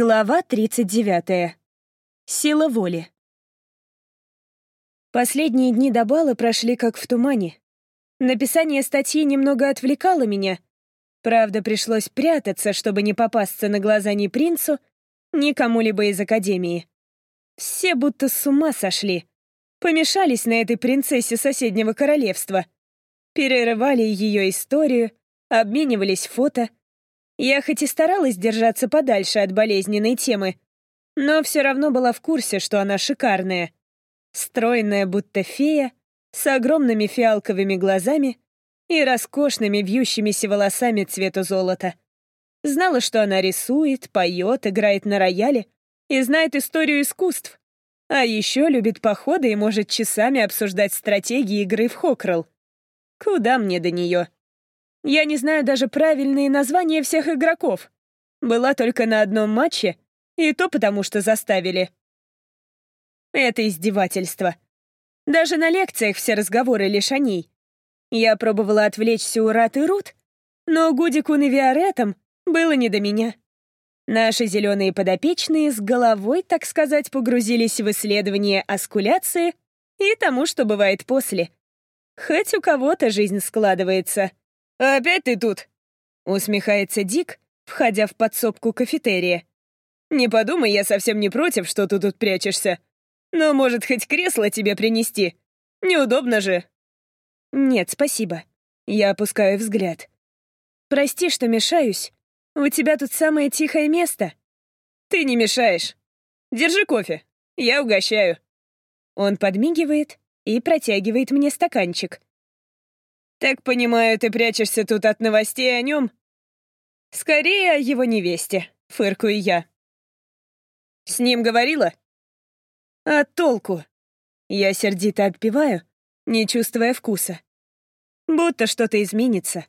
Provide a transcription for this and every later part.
Глава 39. Сила воли. Последние дни до бала прошли как в тумане. Написание статьи немного отвлекало меня. Правда, пришлось прятаться, чтобы не попасться на глаза ни принцу, ни кому-либо из Академии. Все будто с ума сошли. Помешались на этой принцессе соседнего королевства. Перерывали ее историю, обменивались фото — я хоть и старалась держаться подальше от болезненной темы, но все равно была в курсе, что она шикарная. Стройная, будто фея, с огромными фиалковыми глазами и роскошными вьющимися волосами цвета золота. Знала, что она рисует, поет, играет на рояле и знает историю искусств. А еще любит походы и может часами обсуждать стратегии игры в Хокрелл. Куда мне до нее? Я не знаю даже правильные названия всех игроков. Была только на одном матче, и то потому, что заставили. Это издевательство. Даже на лекциях все разговоры лишь о ней. Я пробовала отвлечься у Рат и Рут, но Гудикун и Виаретом было не до меня. Наши зеленые подопечные с головой, так сказать, погрузились в исследование аскуляции и тому, что бывает после. Хоть у кого-то жизнь складывается. «Опять ты тут?» — усмехается Дик, входя в подсобку кафетерия. «Не подумай, я совсем не против, что ты тут прячешься. Но, может, хоть кресло тебе принести? Неудобно же». «Нет, спасибо». Я опускаю взгляд. «Прости, что мешаюсь. У тебя тут самое тихое место». «Ты не мешаешь. Держи кофе. Я угощаю». Он подмигивает и протягивает мне стаканчик. «Так понимаю, ты прячешься тут от новостей о нем?» «Скорее о его невесте», — фыркую я. «С ним говорила?» «А толку?» Я сердито отпиваю, не чувствуя вкуса. Будто что-то изменится.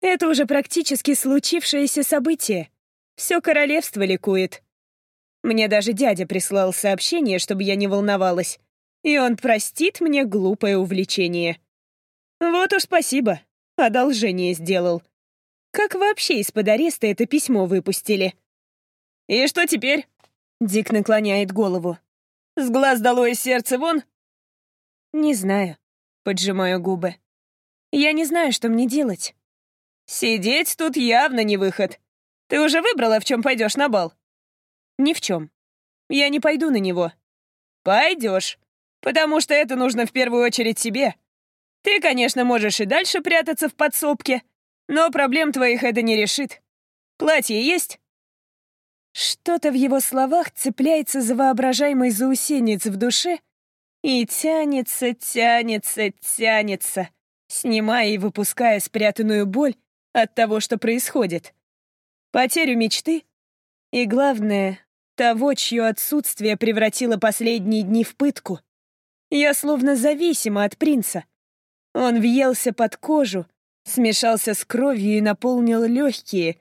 Это уже практически случившееся событие. Все королевство ликует. Мне даже дядя прислал сообщение, чтобы я не волновалась. И он простит мне глупое увлечение. Вот уж спасибо, одолжение сделал. Как вообще из-под ареста это письмо выпустили? И что теперь? Дик наклоняет голову. С глаз долой сердце вон? Не знаю, поджимаю губы. Я не знаю, что мне делать. Сидеть тут явно не выход. Ты уже выбрала, в чем пойдешь на бал? Ни в чем. Я не пойду на него. Пойдешь. Потому что это нужно в первую очередь тебе. Ты, конечно, можешь и дальше прятаться в подсобке, но проблем твоих это не решит. Платье есть?» Что-то в его словах цепляется за воображаемый заусенец в душе и тянется, тянется, тянется, снимая и выпуская спрятанную боль от того, что происходит. Потерю мечты и, главное, того, чье отсутствие превратило последние дни в пытку. Я словно зависима от принца. Он въелся под кожу, смешался с кровью и наполнил легкие,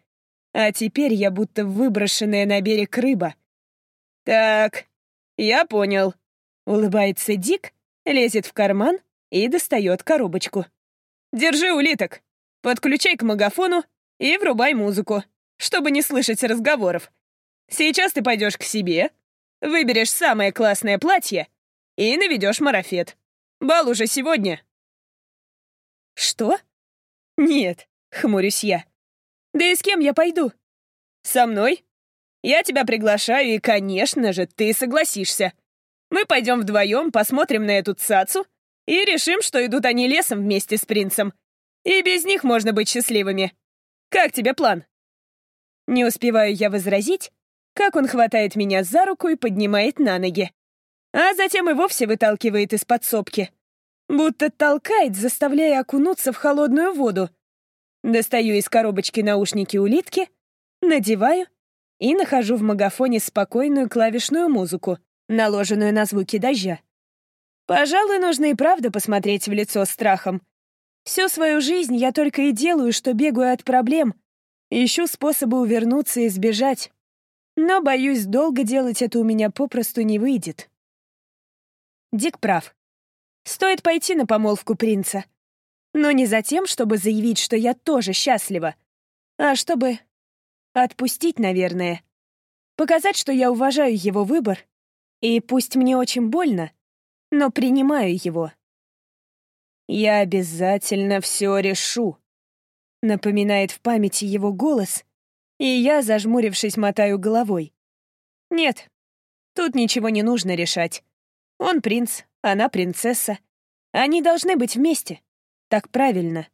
а теперь я будто выброшенная на берег рыба. «Так, я понял», — улыбается Дик, лезет в карман и достает коробочку. «Держи улиток, подключай к магафону и врубай музыку, чтобы не слышать разговоров. Сейчас ты пойдешь к себе, выберешь самое классное платье и наведешь марафет. Бал уже сегодня». «Что?» «Нет», — хмурюсь я. «Да и с кем я пойду?» «Со мной. Я тебя приглашаю, и, конечно же, ты согласишься. Мы пойдем вдвоем, посмотрим на эту цацу и решим, что идут они лесом вместе с принцем. И без них можно быть счастливыми. Как тебе план?» Не успеваю я возразить, как он хватает меня за руку и поднимает на ноги. А затем и вовсе выталкивает из подсобки. Будто толкает, заставляя окунуться в холодную воду. Достаю из коробочки наушники улитки, надеваю и нахожу в магафоне спокойную клавишную музыку, наложенную на звуки дождя. Пожалуй, нужно и правда посмотреть в лицо страхом. Всю свою жизнь я только и делаю, что бегаю от проблем, ищу способы увернуться и сбежать. Но, боюсь, долго делать это у меня попросту не выйдет. Дик прав. Стоит пойти на помолвку принца. Но не за тем, чтобы заявить, что я тоже счастлива, а чтобы отпустить, наверное. Показать, что я уважаю его выбор, и пусть мне очень больно, но принимаю его. «Я обязательно все решу», — напоминает в памяти его голос, и я, зажмурившись, мотаю головой. «Нет, тут ничего не нужно решать. Он принц, она принцесса. Они должны быть вместе. Так правильно.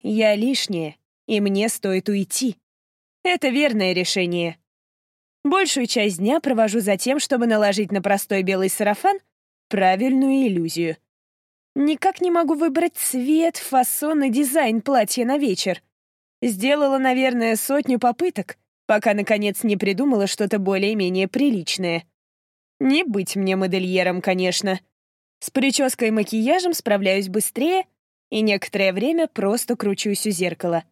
Я лишняя, и мне стоит уйти. Это верное решение. Большую часть дня провожу за тем, чтобы наложить на простой белый сарафан правильную иллюзию. Никак не могу выбрать цвет, фасон и дизайн платья на вечер. Сделала, наверное, сотню попыток, пока, наконец, не придумала что-то более-менее приличное. Не быть мне модельером, конечно. С прической и макияжем справляюсь быстрее и некоторое время просто кручусь у зеркала.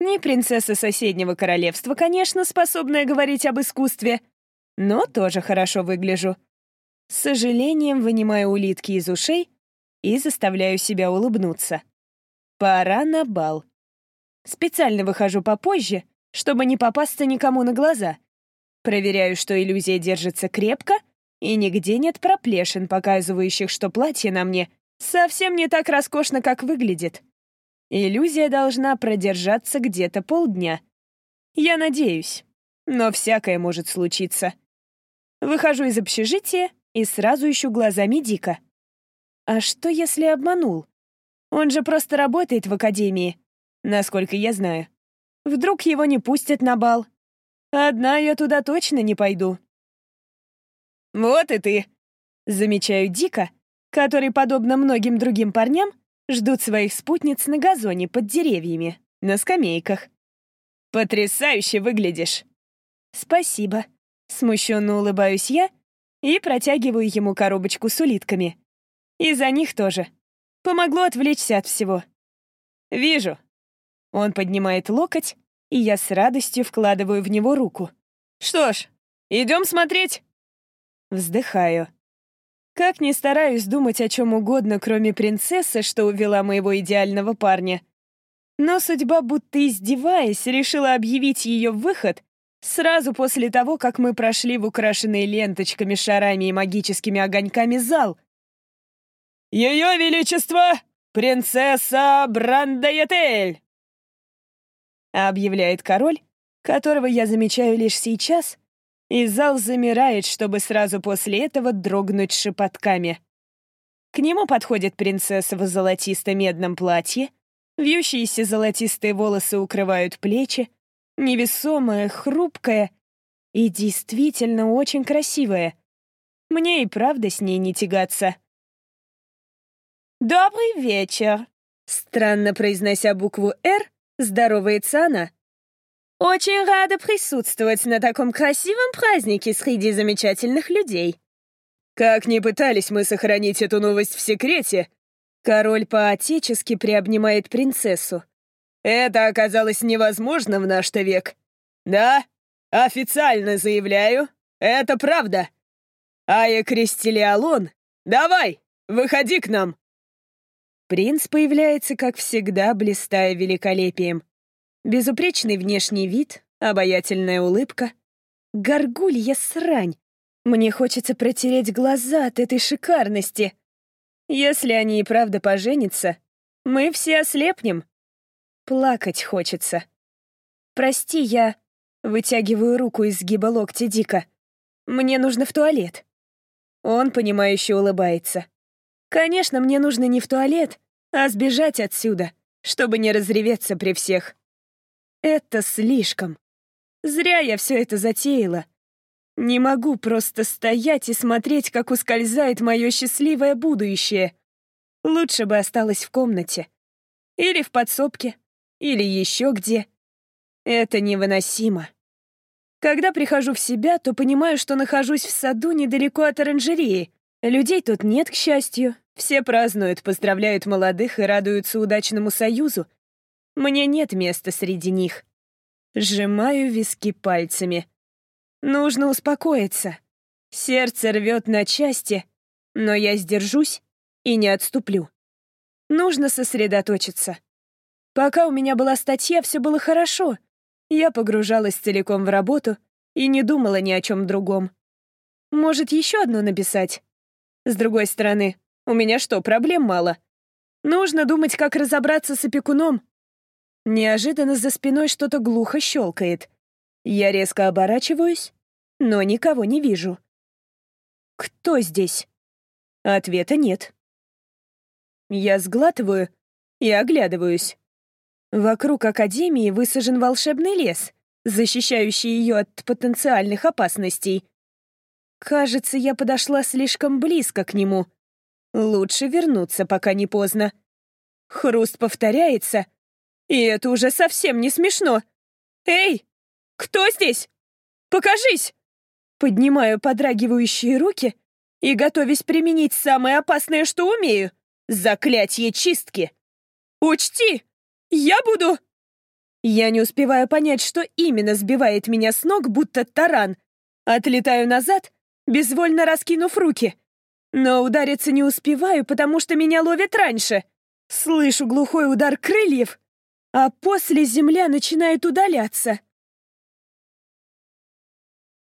Не принцесса соседнего королевства, конечно, способная говорить об искусстве, но тоже хорошо выгляжу. С сожалением вынимаю улитки из ушей и заставляю себя улыбнуться. Пора на бал. Специально выхожу попозже, чтобы не попасться никому на глаза. Проверяю, что иллюзия держится крепко, и нигде нет проплешин, показывающих, что платье на мне совсем не так роскошно, как выглядит. Иллюзия должна продержаться где-то полдня. Я надеюсь, но всякое может случиться. Выхожу из общежития и сразу ищу глазами Дика. А что, если обманул? Он же просто работает в академии, насколько я знаю. Вдруг его не пустят на бал. Одна я туда точно не пойду. «Вот и ты!» Замечаю Дика, который, подобно многим другим парням, ждут своих спутниц на газоне под деревьями, на скамейках. «Потрясающе выглядишь!» «Спасибо», — смущенно улыбаюсь я и протягиваю ему коробочку с улитками. И за них тоже. Помогло отвлечься от всего. «Вижу». Он поднимает локоть, и я с радостью вкладываю в него руку. «Что ж, идем смотреть?» Вздыхаю. Как ни стараюсь думать о чем угодно, кроме принцессы, что увела моего идеального парня. Но судьба, будто издеваясь, решила объявить ее выход сразу после того, как мы прошли в украшенный ленточками, шарами и магическими огоньками зал. «Ее Величество, принцесса Брандайетель!» Объявляет король, которого я замечаю лишь сейчас, и зал замирает, чтобы сразу после этого дрогнуть шепотками. К нему подходит принцесса в золотисто-медном платье, вьющиеся золотистые волосы укрывают плечи, невесомая, хрупкая и действительно очень красивая. Мне и правда с ней не тягаться. «Добрый вечер!» Странно произнося букву «Р», здоровается она. «Очень рада присутствовать на таком красивом празднике среди замечательных людей». Как ни пытались мы сохранить эту новость в секрете, король по-отечески приобнимает принцессу. Это оказалось невозможно в наш-то век. Да, официально заявляю, это правда. Ая Кристелиалон, давай, выходи к нам. Принц появляется, как всегда, блистая великолепием. Безупречный внешний вид, обаятельная улыбка. Горгулья срань! Мне хочется протереть глаза от этой шикарности. Если они и правда поженятся, мы все ослепнем. Плакать хочется. Прости, я... Вытягиваю руку из сгиба локтя Дика. Мне нужно в туалет. Он, понимающе улыбается. Конечно, мне нужно не в туалет, а сбежать отсюда, чтобы не разреветься при всех. Это слишком. Зря я все это затеяла. Не могу просто стоять и смотреть, как ускользает мое счастливое будущее. Лучше бы осталась в комнате. Или в подсобке. Или еще где. Это невыносимо. Когда прихожу в себя, то понимаю, что нахожусь в саду недалеко от оранжереи. Людей тут нет, к счастью, все празднуют, поздравляют молодых и радуются удачному союзу. Мне нет места среди них. Сжимаю виски пальцами. Нужно успокоиться. Сердце рвет на части, но я сдержусь и не отступлю. Нужно сосредоточиться. Пока у меня была статья, все было хорошо. Я погружалась целиком в работу, и не думала ни о чем другом. Может, еще одно написать? С другой стороны, у меня что, проблем мало? Нужно думать, как разобраться с опекуном. Неожиданно за спиной что-то глухо щелкает. Я резко оборачиваюсь, но никого не вижу. Кто здесь? Ответа нет. Я сглатываю и оглядываюсь. Вокруг Академии высажен волшебный лес, защищающий ее от потенциальных опасностей. Кажется, я подошла слишком близко к нему. Лучше вернуться, пока не поздно. Хруст повторяется, и это уже совсем не смешно. «Эй, кто здесь? Покажись!» Поднимаю подрагивающие руки и готовясь применить самое опасное, что умею — заклятие чистки. «Учти, я буду...» Я не успеваю понять, что именно сбивает меня с ног, будто таран. Отлетаю назад, безвольно раскинув руки. Но удариться не успеваю, потому что меня ловят раньше. Слышу глухой удар крыльев, а после земля начинает удаляться.